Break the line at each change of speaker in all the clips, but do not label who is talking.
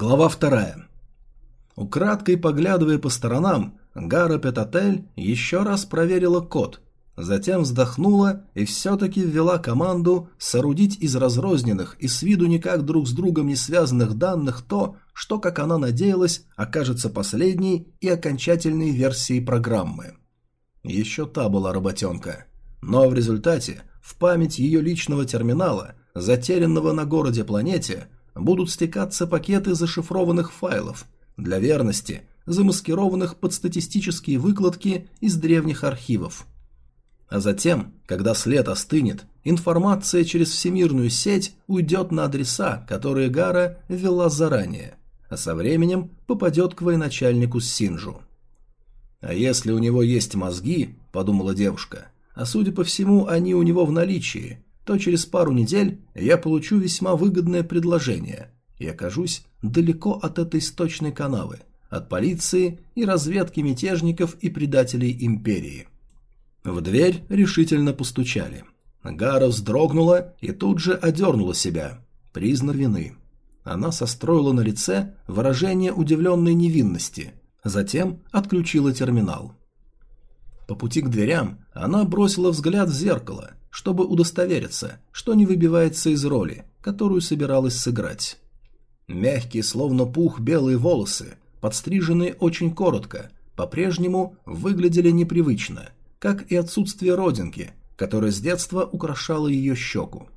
Глава вторая. Украдкой поглядывая по сторонам, Гара Петатель еще раз проверила код, затем вздохнула и все-таки ввела команду соорудить из разрозненных и с виду никак друг с другом не связанных данных то, что, как она надеялась, окажется последней и окончательной версией программы. Еще та была работенка. Но в результате в память ее личного терминала, затерянного на городе-планете, будут стекаться пакеты зашифрованных файлов, для верности замаскированных под статистические выкладки из древних архивов. А затем, когда след остынет, информация через всемирную сеть уйдет на адреса, которые Гара ввела заранее, а со временем попадет к военачальнику Синжу. «А если у него есть мозги», – подумала девушка, – «а судя по всему, они у него в наличии», то через пару недель я получу весьма выгодное предложение и окажусь далеко от этой сточной канавы, от полиции и разведки мятежников и предателей империи. В дверь решительно постучали. Гара вздрогнула и тут же одернула себя. Признак вины. Она состроила на лице выражение удивленной невинности, затем отключила терминал. По пути к дверям она бросила взгляд в зеркало, чтобы удостовериться, что не выбивается из роли, которую собиралась сыграть. Мягкие, словно пух, белые волосы, подстриженные очень коротко, по-прежнему выглядели непривычно, как и отсутствие родинки, которая с детства украшала ее щеку.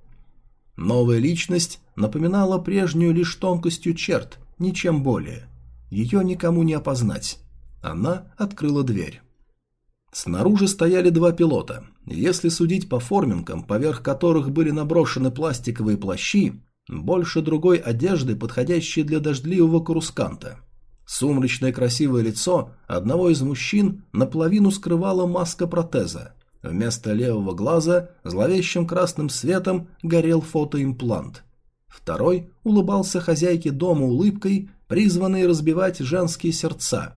Новая личность напоминала прежнюю лишь тонкостью черт, ничем более. Ее никому не опознать. Она открыла дверь. Снаружи стояли два пилота. Если судить по форминкам, поверх которых были наброшены пластиковые плащи, больше другой одежды, подходящей для дождливого карусканта. Сумрачное красивое лицо одного из мужчин наполовину скрывала маска протеза. Вместо левого глаза зловещим красным светом горел фотоимплант. Второй улыбался хозяйке дома улыбкой, призванной разбивать женские сердца,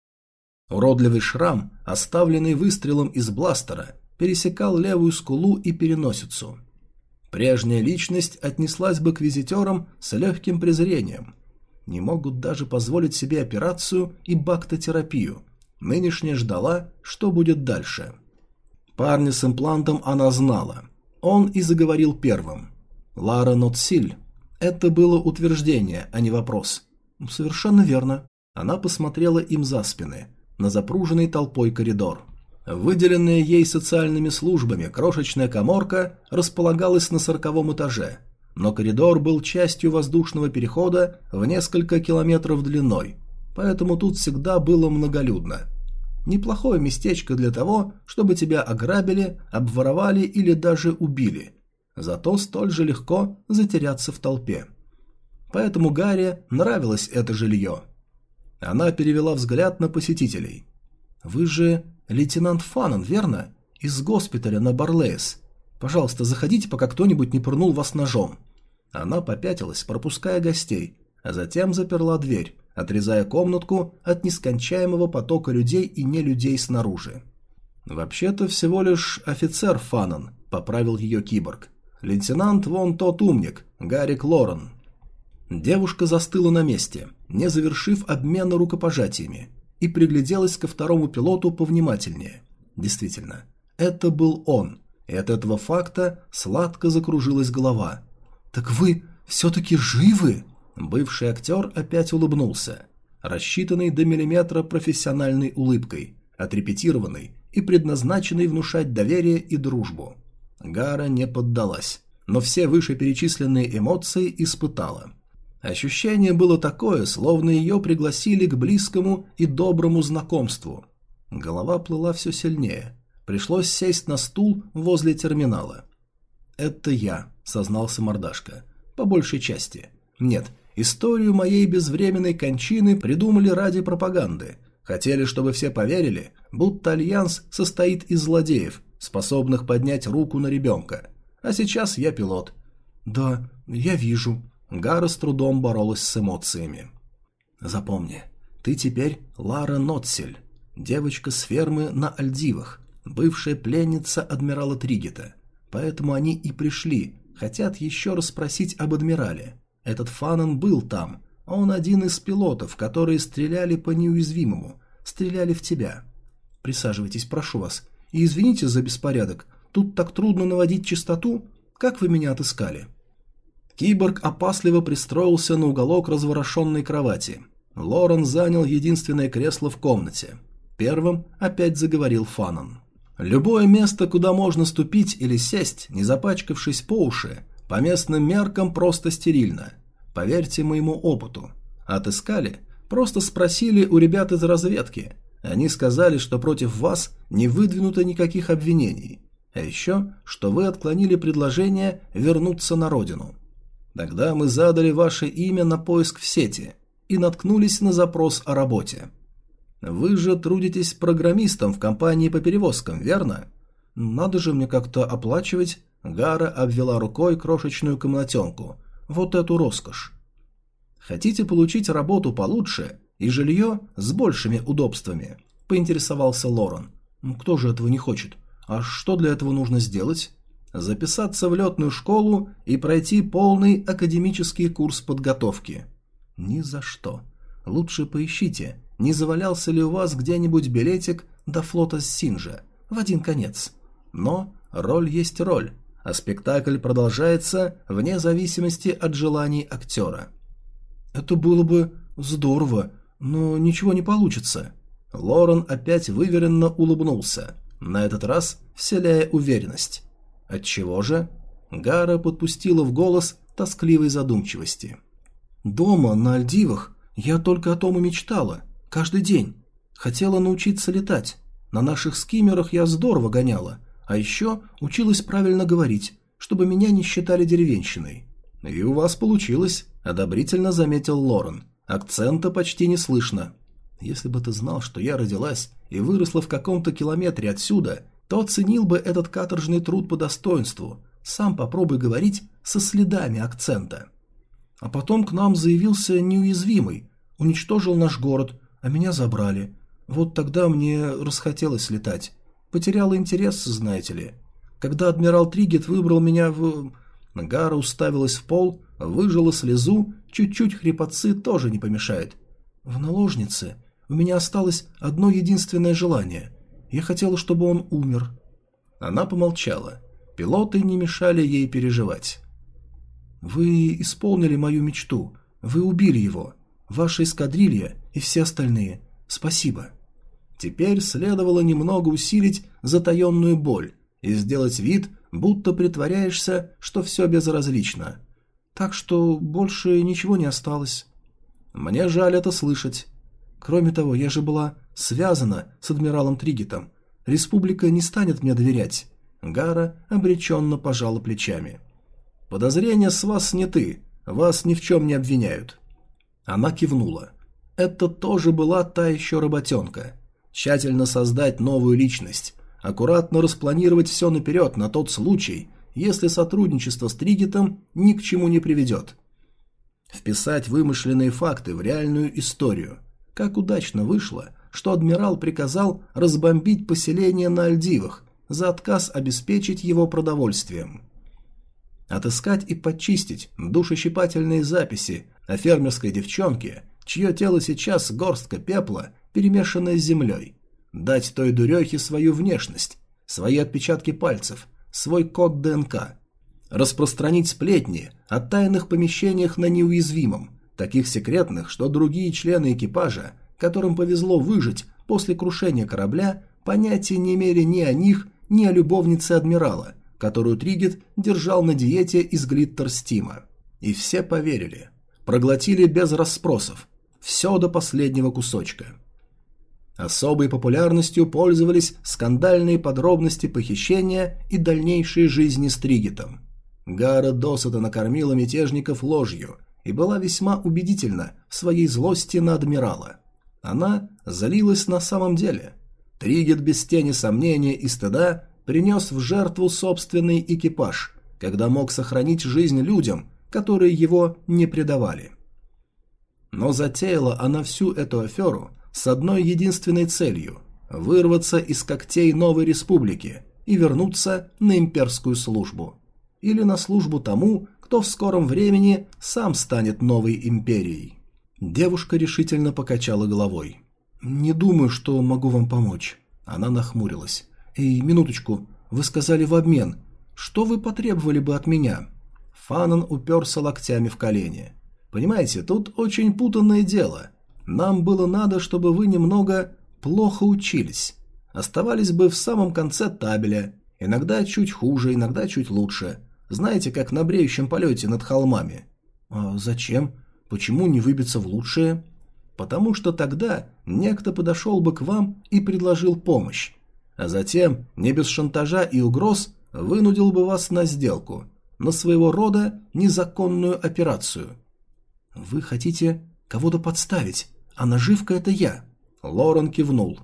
Уродливый шрам, оставленный выстрелом из бластера, пересекал левую скулу и переносицу. Прежняя личность отнеслась бы к визитерам с легким презрением. Не могут даже позволить себе операцию и бактотерапию. Нынешняя ждала, что будет дальше. Парня с имплантом она знала. Он и заговорил первым. Лара Нотсиль. Это было утверждение, а не вопрос. Совершенно верно. Она посмотрела им за спины на запруженный толпой коридор. Выделенная ей социальными службами крошечная коморка располагалась на сороковом этаже, но коридор был частью воздушного перехода в несколько километров длиной, поэтому тут всегда было многолюдно. Неплохое местечко для того, чтобы тебя ограбили, обворовали или даже убили. Зато столь же легко затеряться в толпе. Поэтому Гарри нравилось это жилье – она перевела взгляд на посетителей. «Вы же лейтенант Фанан, верно? Из госпиталя на Барлеес. Пожалуйста, заходите, пока кто-нибудь не пырнул вас ножом». Она попятилась, пропуская гостей, а затем заперла дверь, отрезая комнатку от нескончаемого потока людей и нелюдей снаружи. «Вообще-то всего лишь офицер Фанан», — поправил ее киборг. «Лейтенант вон тот умник, Гарик Лорен». Девушка застыла на месте, не завершив обмена рукопожатиями, и пригляделась ко второму пилоту повнимательнее. Действительно, это был он, и от этого факта сладко закружилась голова. «Так вы все-таки живы?» Бывший актер опять улыбнулся, рассчитанный до миллиметра профессиональной улыбкой, отрепетированной и предназначенной внушать доверие и дружбу. Гара не поддалась, но все вышеперечисленные эмоции испытала – Ощущение было такое, словно ее пригласили к близкому и доброму знакомству. Голова плыла все сильнее. Пришлось сесть на стул возле терминала. «Это я», — сознался мордашка. «По большей части. Нет, историю моей безвременной кончины придумали ради пропаганды. Хотели, чтобы все поверили, будто Альянс состоит из злодеев, способных поднять руку на ребенка. А сейчас я пилот». «Да, я вижу», Гара с трудом боролась с эмоциями. «Запомни, ты теперь Лара Нотсель, девочка с фермы на Альдивах, бывшая пленница адмирала Тригета. Поэтому они и пришли, хотят еще раз спросить об адмирале. Этот Фанан был там, Он один из пилотов, которые стреляли по неуязвимому, стреляли в тебя. Присаживайтесь, прошу вас. И извините за беспорядок. Тут так трудно наводить чистоту. Как вы меня отыскали?» Киборг опасливо пристроился на уголок разворошенной кровати. Лорен занял единственное кресло в комнате. Первым опять заговорил Фанан. «Любое место, куда можно ступить или сесть, не запачкавшись по уши, по местным меркам просто стерильно. Поверьте моему опыту. Отыскали? Просто спросили у ребят из разведки. Они сказали, что против вас не выдвинуто никаких обвинений. А еще, что вы отклонили предложение вернуться на родину. Тогда мы задали ваше имя на поиск в сети и наткнулись на запрос о работе. Вы же трудитесь программистом в компании по перевозкам, верно? Надо же мне как-то оплачивать. Гара обвела рукой крошечную комнатенку. Вот эту роскошь. Хотите получить работу получше и жилье с большими удобствами? Поинтересовался Лорен. Кто же этого не хочет? А что для этого нужно сделать? Записаться в летную школу и пройти полный академический курс подготовки. Ни за что. Лучше поищите, не завалялся ли у вас где-нибудь билетик до флота Синжа в один конец. Но роль есть роль, а спектакль продолжается вне зависимости от желаний актера. Это было бы здорово, но ничего не получится. Лорен опять выверенно улыбнулся на этот раз вселяя уверенность. Отчего же? Гара подпустила в голос тоскливой задумчивости. «Дома, на Альдивах, я только о том и мечтала. Каждый день. Хотела научиться летать. На наших скиммерах я здорово гоняла. А еще училась правильно говорить, чтобы меня не считали деревенщиной». «И у вас получилось», – одобрительно заметил Лорен. «Акцента почти не слышно». Если бы ты знал, что я родилась и выросла в каком-то километре отсюда, то оценил бы этот каторжный труд по достоинству. Сам попробуй говорить со следами акцента. А потом к нам заявился неуязвимый, уничтожил наш город, а меня забрали. Вот тогда мне расхотелось летать. Потеряла интерес, знаете ли. Когда адмирал Тригет выбрал меня в... Гара уставилась в пол, выжила слезу, чуть-чуть хрипотцы тоже не помешает. В наложнице у меня осталось одно единственное желание. Я хотела, чтобы он умер». Она помолчала. Пилоты не мешали ей переживать. «Вы исполнили мою мечту. Вы убили его. Ваша эскадрилья и все остальные. Спасибо». Теперь следовало немного усилить затаенную боль и сделать вид, будто притворяешься, что все безразлично. Так что больше ничего не осталось. Мне жаль это слышать. Кроме того, я же была связана с адмиралом Тригетом. Республика не станет мне доверять. Гара обреченно пожала плечами. Подозрения с вас сняты, вас ни в чем не обвиняют. Она кивнула. Это тоже была та еще работенка. Тщательно создать новую личность, аккуратно распланировать все наперед на тот случай, если сотрудничество с Тригетом ни к чему не приведет. Вписать вымышленные факты в реальную историю, как удачно вышло, что адмирал приказал разбомбить поселение на Альдивах за отказ обеспечить его продовольствием. Отыскать и почистить душещипательные записи о фермерской девчонке, чье тело сейчас горстка пепла, перемешанная с землей. Дать той дурехе свою внешность, свои отпечатки пальцев, свой код ДНК. Распространить сплетни о тайных помещениях на неуязвимом, таких секретных, что другие члены экипажа, которым повезло выжить после крушения корабля, понятия не имели ни о них, ни о любовнице адмирала, которую Тригет держал на диете из глиттер-стима. И все поверили. Проглотили без расспросов. Все до последнего кусочка. Особой популярностью пользовались скандальные подробности похищения и дальнейшей жизни с Тригетом. Гара досыта накормила мятежников ложью, и была весьма убедительна в своей злости на адмирала. Она залилась на самом деле. Тригет без тени сомнения и стыда принес в жертву собственный экипаж, когда мог сохранить жизнь людям, которые его не предавали. Но затеяла она всю эту аферу с одной единственной целью – вырваться из когтей новой республики и вернуться на имперскую службу. Или на службу тому, кто в скором времени сам станет новой империей. Девушка решительно покачала головой. «Не думаю, что могу вам помочь». Она нахмурилась. «Эй, минуточку, вы сказали в обмен. Что вы потребовали бы от меня?» Фанан уперся локтями в колени. «Понимаете, тут очень путанное дело. Нам было надо, чтобы вы немного плохо учились. Оставались бы в самом конце табеля. Иногда чуть хуже, иногда чуть лучше. Знаете, как на бреющем полете над холмами». «А зачем? Почему не выбиться в лучшее?» «Потому что тогда некто подошел бы к вам и предложил помощь. А затем, не без шантажа и угроз, вынудил бы вас на сделку, на своего рода незаконную операцию. Вы хотите кого-то подставить, а наживка это я. Лорен кивнул.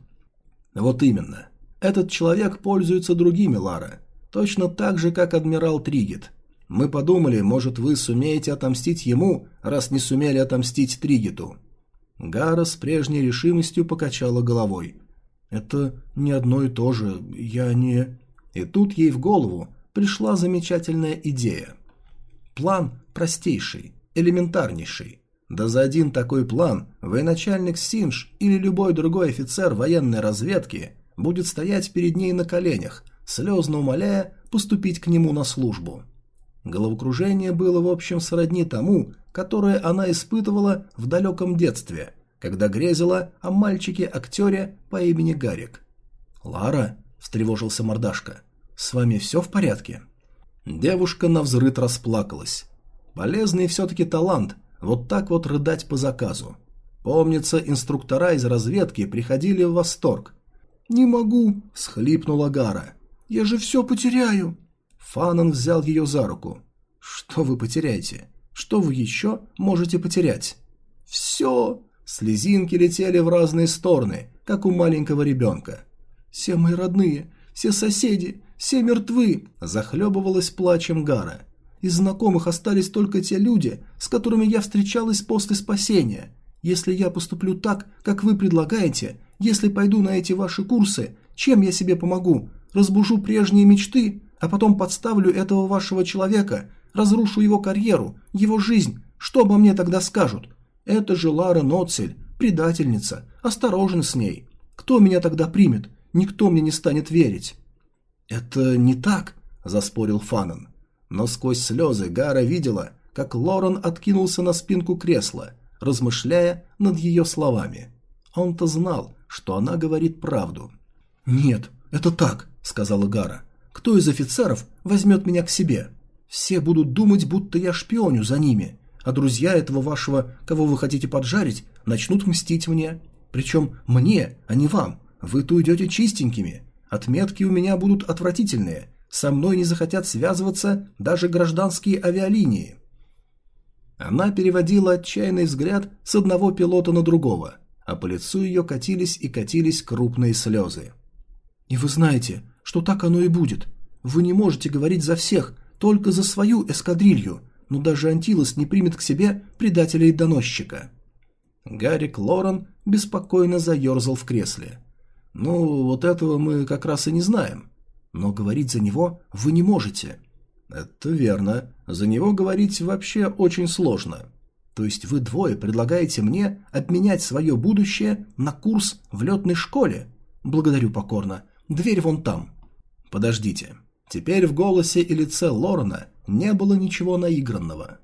Вот именно. Этот человек пользуется другими, Лара. Точно так же, как адмирал Тригет. Мы подумали, может, вы сумеете отомстить ему, раз не сумели отомстить Тригету. Гара с прежней решимостью покачала головой. «Это не одно и то же. Я не...» И тут ей в голову пришла замечательная идея. План простейший, элементарнейший. Да за один такой план военачальник Синж или любой другой офицер военной разведки будет стоять перед ней на коленях, слезно умоляя поступить к нему на службу. Головокружение было в общем сродни тому, которое она испытывала в далеком детстве, когда грезила о мальчике-актере по имени Гарик. «Лара?» встревожился мордашка. «С вами все в порядке?» Девушка навзрыд расплакалась. Полезный все-таки талант, вот так вот рыдать по заказу. Помнится, инструктора из разведки приходили в восторг. «Не могу!» – схлипнула Гара. «Я же все потеряю!» Фанан взял ее за руку. «Что вы потеряете? Что вы еще можете потерять?» «Все!» Слезинки летели в разные стороны, как у маленького ребенка. «Все мои родные, все соседи, все мертвы!» – захлебывалась плачем Гара. «Из знакомых остались только те люди, с которыми я встречалась после спасения. Если я поступлю так, как вы предлагаете, если пойду на эти ваши курсы, чем я себе помогу? Разбужу прежние мечты, а потом подставлю этого вашего человека, разрушу его карьеру, его жизнь. Что обо мне тогда скажут? Это же Лара Ноцель, предательница, осторожен с ней. Кто меня тогда примет? Никто мне не станет верить». «Это не так», – заспорил Фанан. Но сквозь слезы Гара видела, как Лорен откинулся на спинку кресла, размышляя над ее словами. Он-то знал, что она говорит правду. «Нет, это так», – сказала Гара. «Кто из офицеров возьмет меня к себе? Все будут думать, будто я шпионю за ними, а друзья этого вашего, кого вы хотите поджарить, начнут мстить мне. Причем мне, а не вам. Вы-то уйдете чистенькими. Отметки у меня будут отвратительные. Со мной не захотят связываться даже гражданские авиалинии. Она переводила отчаянный взгляд с одного пилота на другого, а по лицу ее катились и катились крупные слезы. «И вы знаете, что так оно и будет. Вы не можете говорить за всех, только за свою эскадрилью, но даже Антилос не примет к себе предателя и доносчика». Гарик Лорен беспокойно заерзал в кресле. «Ну, вот этого мы как раз и не знаем. Но говорить за него вы не можете». «Это верно. За него говорить вообще очень сложно. То есть вы двое предлагаете мне обменять свое будущее на курс в летной школе? Благодарю покорно. Дверь вон там». «Подождите. Теперь в голосе и лице Лорена не было ничего наигранного.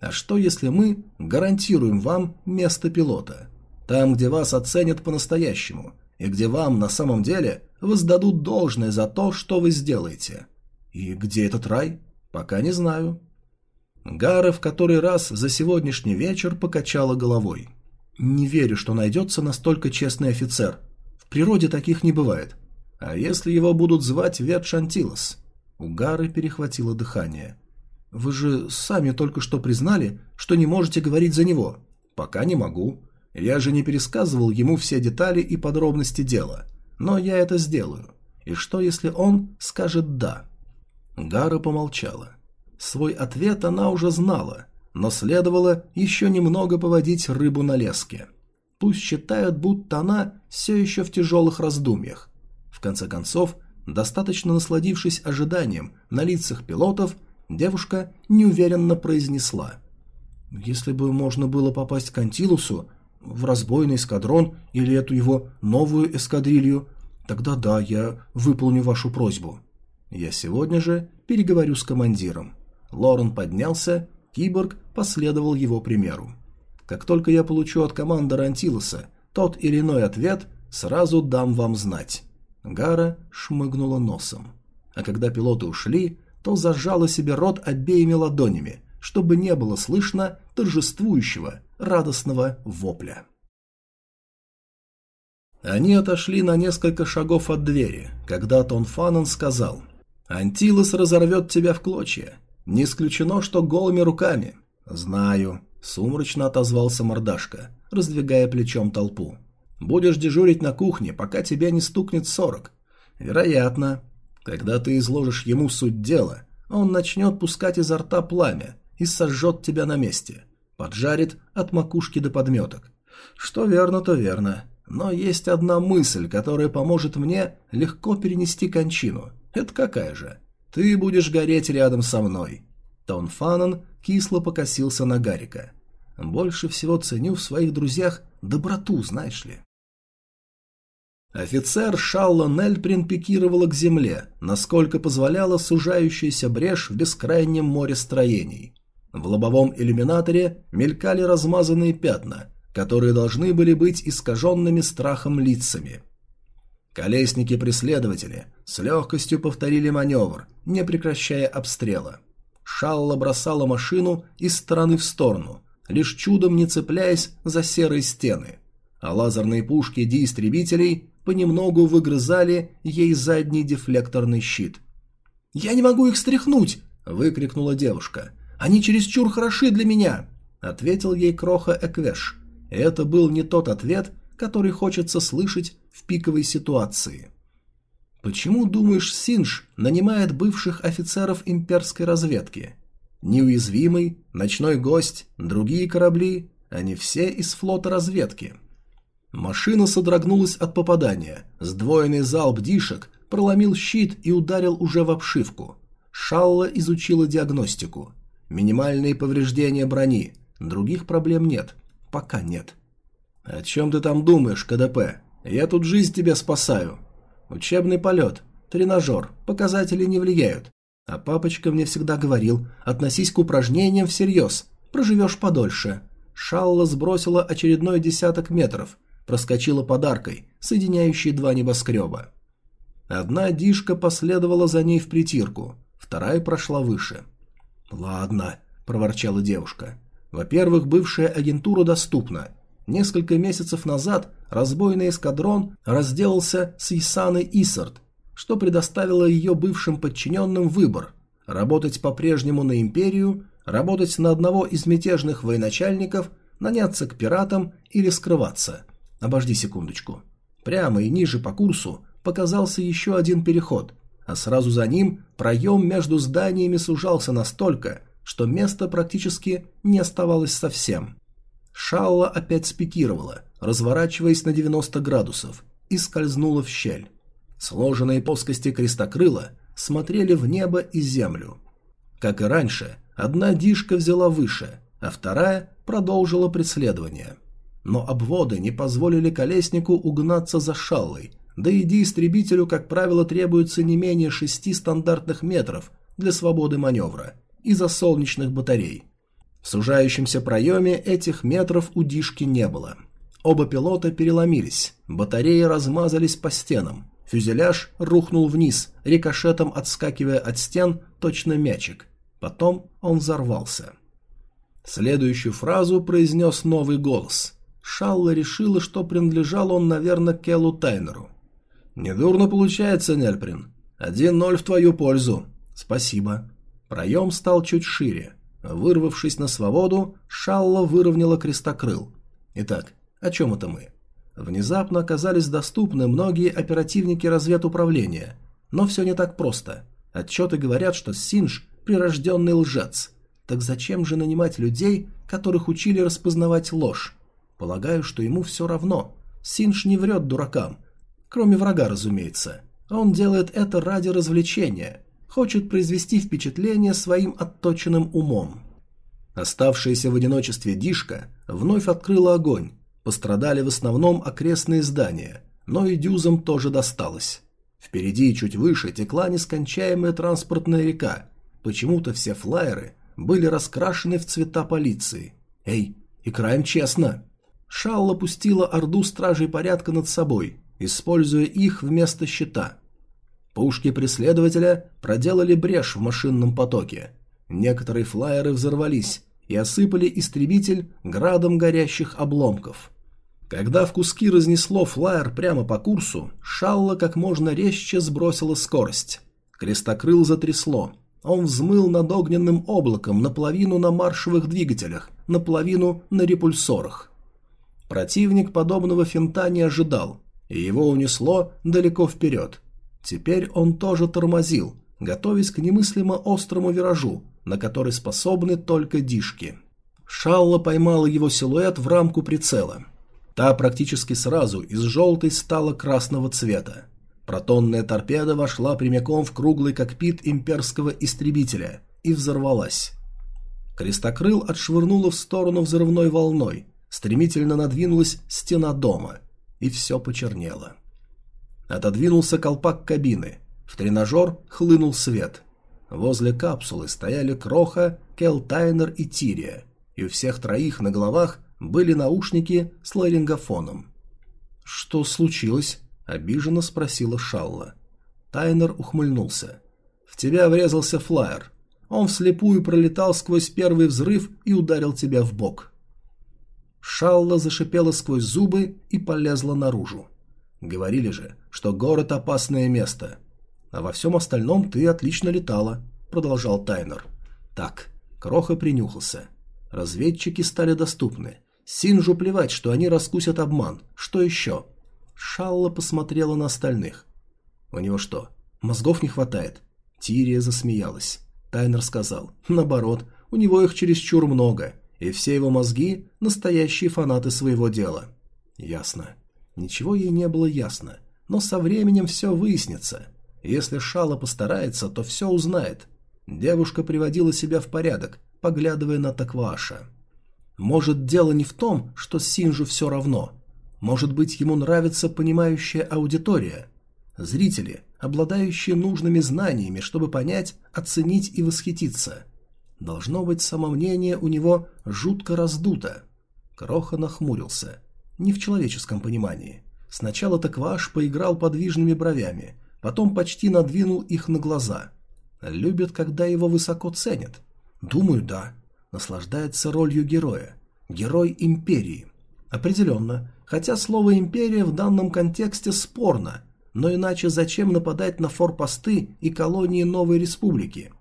А что если мы гарантируем вам место пилота? Там, где вас оценят по-настоящему – и где вам на самом деле воздадут должное за то, что вы сделаете. И где этот рай? Пока не знаю. Гара в который раз за сегодняшний вечер покачала головой. Не верю, что найдется настолько честный офицер. В природе таких не бывает. А если его будут звать Вет Шантилос? У Гары перехватило дыхание. Вы же сами только что признали, что не можете говорить за него. Пока не могу. Я же не пересказывал ему все детали и подробности дела, но я это сделаю. И что, если он скажет «да»?» Гара помолчала. Свой ответ она уже знала, но следовало еще немного поводить рыбу на леске. Пусть считают, будто она все еще в тяжелых раздумьях. В конце концов, достаточно насладившись ожиданием на лицах пилотов, девушка неуверенно произнесла. Если бы можно было попасть к Антилусу, в разбойный эскадрон или эту его новую эскадрилью, тогда да, я выполню вашу просьбу. Я сегодня же переговорю с командиром. Лорен поднялся, киборг последовал его примеру. Как только я получу от командора Антилоса тот или иной ответ, сразу дам вам знать. Гара шмыгнула носом. А когда пилоты ушли, то зажала себе рот обеими ладонями, чтобы не было слышно торжествующего, радостного вопля. Они отошли на несколько шагов от двери, когда Тон Фанан сказал «Антилос разорвет тебя в клочья. Не исключено, что голыми руками». «Знаю», — сумрачно отозвался мордашка, раздвигая плечом толпу. «Будешь дежурить на кухне, пока тебе не стукнет сорок. Вероятно. Когда ты изложишь ему суть дела, он начнет пускать изо рта пламя и сожжет тебя на месте. Поджарит от макушки до подметок. Что верно, то верно. Но есть одна мысль, которая поможет мне легко перенести кончину. Это какая же? Ты будешь гореть рядом со мной. Тон Фанан кисло покосился на Гарика. Больше всего ценю в своих друзьях доброту, знаешь ли. Офицер Шалла Нельприн пикировала к земле, насколько позволяла сужающаяся брешь в бескрайнем море строений. В лобовом иллюминаторе мелькали размазанные пятна, которые должны были быть искаженными страхом лицами. Колесники-преследователи с легкостью повторили маневр, не прекращая обстрела. Шалла бросала машину из стороны в сторону, лишь чудом не цепляясь за серые стены, а лазерные пушки ди-истребителей понемногу выгрызали ей задний дефлекторный щит. «Я не могу их стряхнуть!» – выкрикнула девушка. «Они чересчур хороши для меня!» – ответил ей Кроха Эквеш. Это был не тот ответ, который хочется слышать в пиковой ситуации. Почему, думаешь, Синж нанимает бывших офицеров имперской разведки? Неуязвимый, ночной гость, другие корабли – они все из флота разведки – Машина содрогнулась от попадания. Сдвоенный залп дишек проломил щит и ударил уже в обшивку. Шалла изучила диагностику. Минимальные повреждения брони. Других проблем нет. Пока нет. «О чем ты там думаешь, КДП? Я тут жизнь тебе спасаю». «Учебный полет. Тренажер. Показатели не влияют. А папочка мне всегда говорил, относись к упражнениям всерьез. Проживешь подольше». Шалла сбросила очередной десяток метров – проскочила подаркой, соединяющей два небоскреба. Одна дишка последовала за ней в притирку, вторая прошла выше. «Ладно», – проворчала девушка. «Во-первых, бывшая агентура доступна. Несколько месяцев назад разбойный эскадрон разделался с Исаной Исард, что предоставило ее бывшим подчиненным выбор – работать по-прежнему на империю, работать на одного из мятежных военачальников, наняться к пиратам или скрываться – Обожди секундочку. Прямо и ниже по курсу показался еще один переход, а сразу за ним проем между зданиями сужался настолько, что места практически не оставалось совсем. Шалла опять спикировала, разворачиваясь на 90 градусов, и скользнула в щель. Сложенные плоскости крестокрыла смотрели в небо и землю. Как и раньше, одна дишка взяла выше, а вторая продолжила преследование – но обводы не позволили колеснику угнаться за шаллой, да и истребителю, как правило, требуется не менее шести стандартных метров для свободы маневра из-за солнечных батарей. В сужающемся проеме этих метров у Дишки не было. Оба пилота переломились, батареи размазались по стенам, фюзеляж рухнул вниз, рикошетом отскакивая от стен точно мячик. Потом он взорвался. Следующую фразу произнес новый голос. Шалла решила, что принадлежал он, наверное, Келлу Тайнеру. «Недурно получается, Нельприн. Один ноль в твою пользу. Спасибо». Проем стал чуть шире. Вырвавшись на свободу, Шалла выровняла крестокрыл. Итак, о чем это мы? Внезапно оказались доступны многие оперативники разведуправления. Но все не так просто. Отчеты говорят, что Синж – прирожденный лжец. Так зачем же нанимать людей, которых учили распознавать ложь? Полагаю, что ему все равно. Синж не врет дуракам. Кроме врага, разумеется. Он делает это ради развлечения. Хочет произвести впечатление своим отточенным умом. Оставшаяся в одиночестве Дишка вновь открыла огонь. Пострадали в основном окрестные здания, но и дюзам тоже досталось. Впереди и чуть выше текла нескончаемая транспортная река. Почему-то все флайеры были раскрашены в цвета полиции. Эй, играем честно. Шалла пустила орду стражей порядка над собой, используя их вместо щита. Пушки преследователя проделали брешь в машинном потоке. Некоторые флайеры взорвались и осыпали истребитель градом горящих обломков. Когда в куски разнесло флайер прямо по курсу, Шалла как можно резче сбросила скорость. Крестокрыл затрясло. Он взмыл над огненным облаком наполовину на маршевых двигателях, наполовину на репульсорах. Противник подобного финта не ожидал, и его унесло далеко вперед. Теперь он тоже тормозил, готовясь к немыслимо острому виражу, на который способны только дишки. Шалла поймала его силуэт в рамку прицела – Та практически сразу из желтой стала красного цвета. Протонная торпеда вошла прямиком в круглый кокпит имперского истребителя и взорвалась. Крестокрыл отшвырнула в сторону взрывной волной, стремительно надвинулась стена дома, и все почернело. Отодвинулся колпак кабины, в тренажер хлынул свет. Возле капсулы стояли Кроха, Келтайнер и Тирия, и у всех троих на головах были наушники с ларингофоном. «Что случилось?» – обиженно спросила Шалла. Тайнер ухмыльнулся. «В тебя врезался флайер. Он вслепую пролетал сквозь первый взрыв и ударил тебя в бок». Шалла зашипела сквозь зубы и полезла наружу. «Говорили же, что город – опасное место. А во всем остальном ты отлично летала», – продолжал Тайнер. «Так, Кроха принюхался. Разведчики стали доступны. Синжу плевать, что они раскусят обман. Что еще? Шалла посмотрела на остальных. У него что, мозгов не хватает? Тирия засмеялась. Тайнер сказал. Наоборот, у него их чересчур много, и все его мозги – настоящие фанаты своего дела. Ясно. Ничего ей не было ясно, но со временем все выяснится. Если Шала постарается, то все узнает. Девушка приводила себя в порядок, поглядывая на Такваша. Может, дело не в том, что Синжу все равно. Может быть, ему нравится понимающая аудитория. Зрители, обладающие нужными знаниями, чтобы понять, оценить и восхититься. Должно быть, самомнение у него жутко раздуто. Кроха нахмурился. Не в человеческом понимании. Сначала Такваш поиграл подвижными бровями, потом почти надвинул их на глаза. Любит, когда его высоко ценят. Думаю, да наслаждается ролью героя. Герой империи. Определенно, хотя слово «империя» в данном контексте спорно, но иначе зачем нападать на форпосты и колонии новой республики?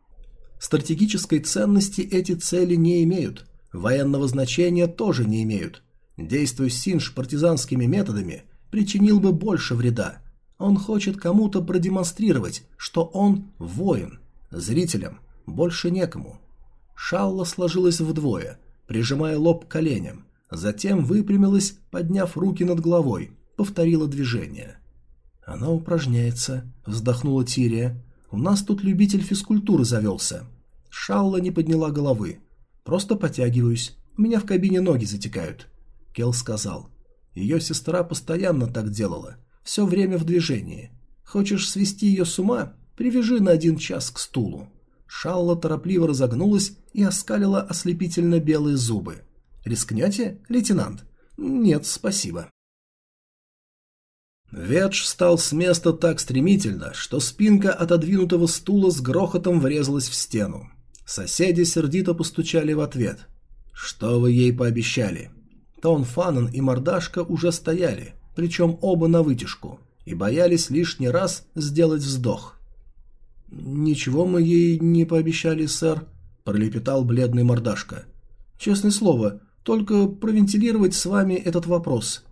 Стратегической ценности эти цели не имеют, военного значения тоже не имеют. Действуя Синж партизанскими методами, причинил бы больше вреда. Он хочет кому-то продемонстрировать, что он воин. Зрителям больше некому. Шалла сложилась вдвое, прижимая лоб к коленям, затем выпрямилась, подняв руки над головой, повторила движение. «Она упражняется», — вздохнула Тирия. «У нас тут любитель физкультуры завелся». Шалла не подняла головы. «Просто потягиваюсь. У меня в кабине ноги затекают». Кел сказал. «Ее сестра постоянно так делала. Все время в движении. Хочешь свести ее с ума? Привяжи на один час к стулу». Шалла торопливо разогнулась и оскалила ослепительно белые зубы. «Рискнете, лейтенант?» «Нет, спасибо». Ветш встал с места так стремительно, что спинка отодвинутого стула с грохотом врезалась в стену. Соседи сердито постучали в ответ. «Что вы ей пообещали?» Тон Фанан и Мордашка уже стояли, причем оба на вытяжку, и боялись лишний раз сделать вздох. «Ничего мы ей не пообещали, сэр», – пролепетал бледный мордашка. «Честное слово, только провентилировать с вами этот вопрос».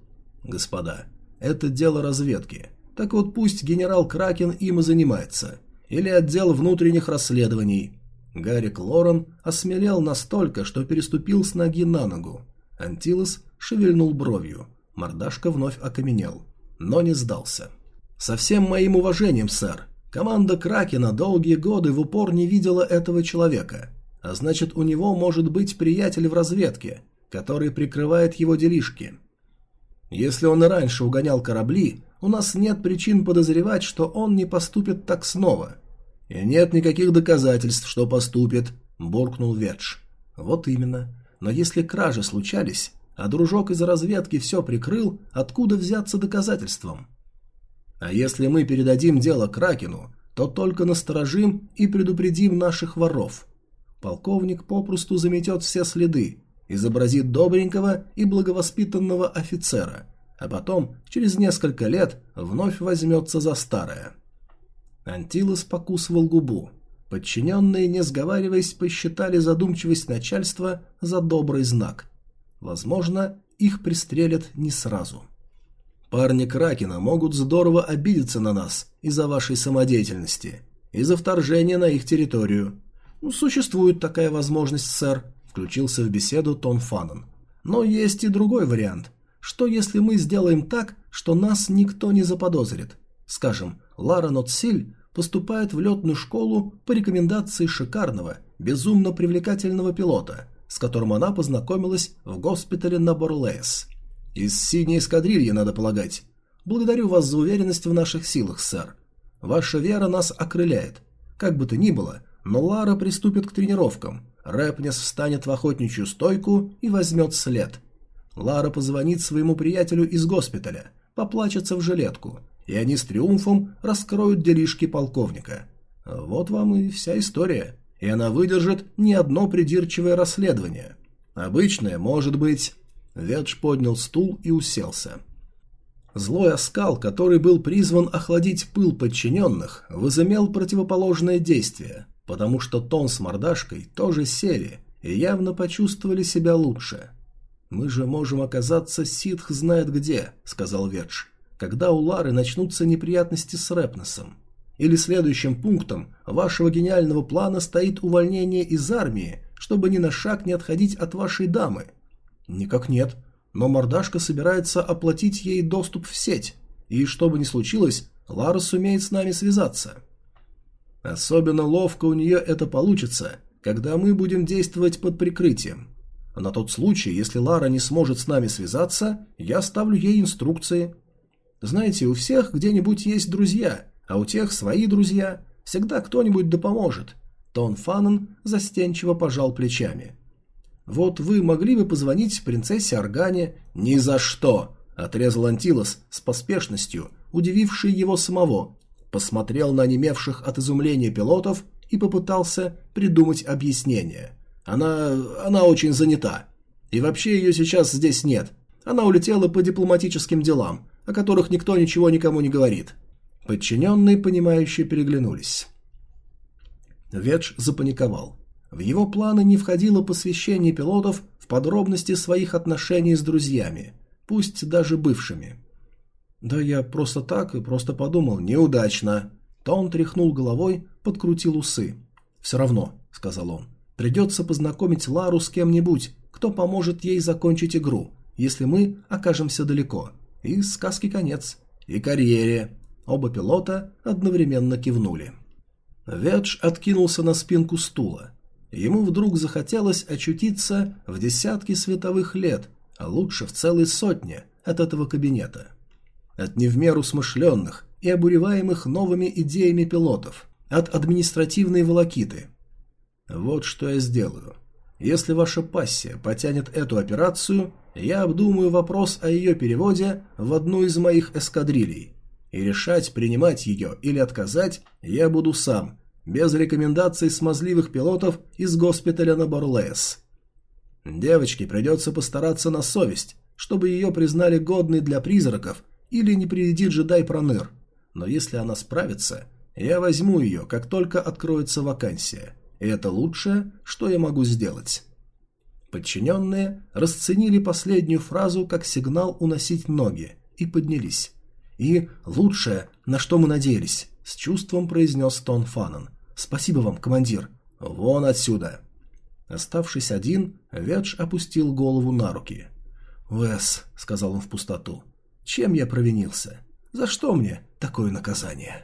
«Господа, это дело разведки. Так вот пусть генерал Кракен им и занимается. Или отдел внутренних расследований». Гарик Лорен осмелел настолько, что переступил с ноги на ногу. Антилос шевельнул бровью. Мордашка вновь окаменел, но не сдался. «Со всем моим уважением, сэр, Команда Кракена долгие годы в упор не видела этого человека. а значит у него может быть приятель в разведке, который прикрывает его делишки. Если он и раньше угонял корабли, у нас нет причин подозревать, что он не поступит так снова. И нет никаких доказательств, что поступит, буркнул Ветш. Вот именно. Но если кражи случались, а дружок из разведки все прикрыл, откуда взяться доказательством? А если мы передадим дело Кракену, то только насторожим и предупредим наших воров. Полковник попросту заметет все следы, изобразит добренького и благовоспитанного офицера, а потом, через несколько лет, вновь возьмется за старое. Антилос покусывал губу. Подчиненные, не сговариваясь, посчитали задумчивость начальства за добрый знак. Возможно, их пристрелят не сразу. Парни Кракена могут здорово обидеться на нас из-за вашей самодеятельности, из-за вторжения на их территорию. Ну, существует такая возможность, сэр, включился в беседу Тон Фаннон. Но есть и другой вариант. Что если мы сделаем так, что нас никто не заподозрит? Скажем, Лара Нотсиль поступает в летную школу по рекомендации шикарного, безумно привлекательного пилота, с которым она познакомилась в госпитале на Борлейс. Из синей эскадрильи, надо полагать. Благодарю вас за уверенность в наших силах, сэр. Ваша вера нас окрыляет. Как бы то ни было, но Лара приступит к тренировкам. Рэпнес встанет в охотничью стойку и возьмет след. Лара позвонит своему приятелю из госпиталя, поплачется в жилетку, и они с триумфом раскроют делишки полковника. Вот вам и вся история, и она выдержит не одно придирчивое расследование. Обычное, может быть, Ветш поднял стул и уселся. Злой оскал, который был призван охладить пыл подчиненных, возымел противоположное действие, потому что Тон с мордашкой тоже сели и явно почувствовали себя лучше. «Мы же можем оказаться ситх знает где», — сказал Ветш, «когда у Лары начнутся неприятности с Рэпнесом. Или следующим пунктом вашего гениального плана стоит увольнение из армии, чтобы ни на шаг не отходить от вашей дамы». Никак нет. Но мордашка собирается оплатить ей доступ в сеть. И что бы ни случилось, Лара сумеет с нами связаться. Особенно ловко у нее это получится, когда мы будем действовать под прикрытием. На тот случай, если Лара не сможет с нами связаться, я ставлю ей инструкции. Знаете, у всех где-нибудь есть друзья, а у тех свои друзья. Всегда кто-нибудь да поможет. Тон Фаннен застенчиво пожал плечами. Вот вы могли бы позвонить принцессе Органе?» «Ни за что!» – отрезал Антилос с поспешностью, удививший его самого. Посмотрел на онемевших от изумления пилотов и попытался придумать объяснение. «Она... она очень занята. И вообще ее сейчас здесь нет. Она улетела по дипломатическим делам, о которых никто ничего никому не говорит». Подчиненные, понимающие, переглянулись. Ветш запаниковал. В его планы не входило посвящение пилотов в подробности своих отношений с друзьями, пусть даже бывшими. «Да я просто так и просто подумал, неудачно». Тон тряхнул головой, подкрутил усы. «Все равно», — сказал он, — «придется познакомить Лару с кем-нибудь, кто поможет ей закончить игру, если мы окажемся далеко. И сказки конец. И карьере». Оба пилота одновременно кивнули. Ведж откинулся на спинку стула. Ему вдруг захотелось очутиться в десятке световых лет, а лучше в целой сотне от этого кабинета. От невмеру смышленных и обуреваемых новыми идеями пилотов, от административной волокиты. Вот что я сделаю. Если ваша пассия потянет эту операцию, я обдумаю вопрос о ее переводе в одну из моих эскадрилей. И решать, принимать ее или отказать, я буду сам, без рекомендаций смазливых пилотов из госпиталя на Борлес. Девочке придется постараться на совесть, чтобы ее признали годной для призраков или не приведи джедай Проныр. Но если она справится, я возьму ее, как только откроется вакансия. И это лучшее, что я могу сделать. Подчиненные расценили последнюю фразу как сигнал уносить ноги и поднялись. И лучшее, на что мы надеялись, с чувством произнес Тон Фаннон. «Спасибо вам, командир. Вон отсюда!» Оставшись один, Ведж опустил голову на руки. «Вес», — сказал он в пустоту, — «чем я провинился? За что мне такое наказание?»